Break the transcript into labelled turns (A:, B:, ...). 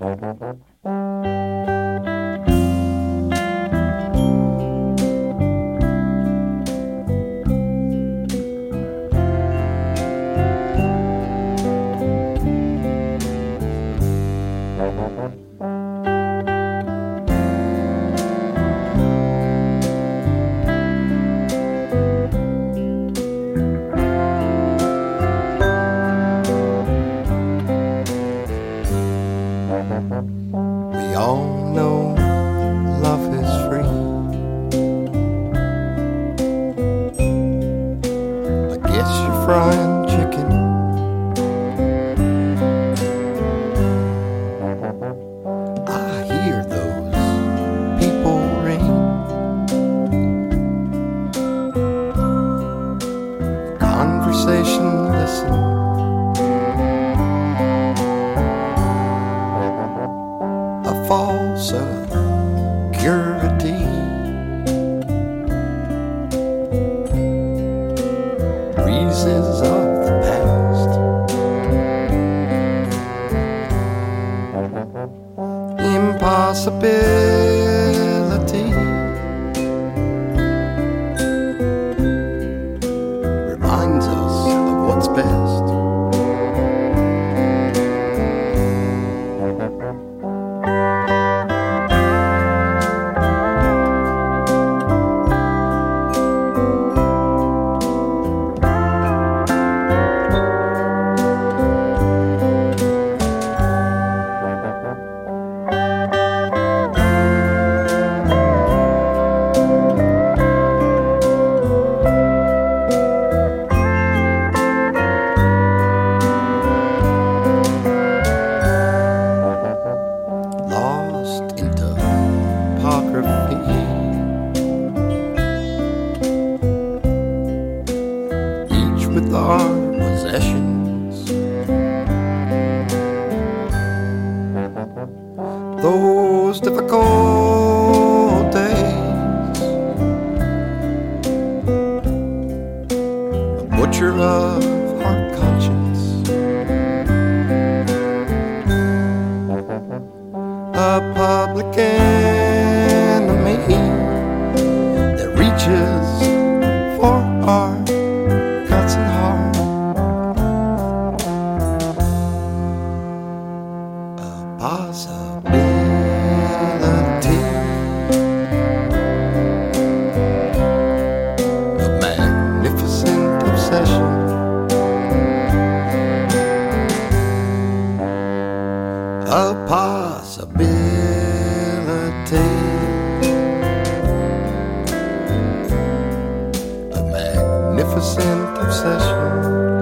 A: We all know love is free. I guess you're frying security. Breezes of the past. Impossibility. Heart conscience. a public enemy that reaches for our guts and heart. A possibility. A possibility. A magnificent obsession.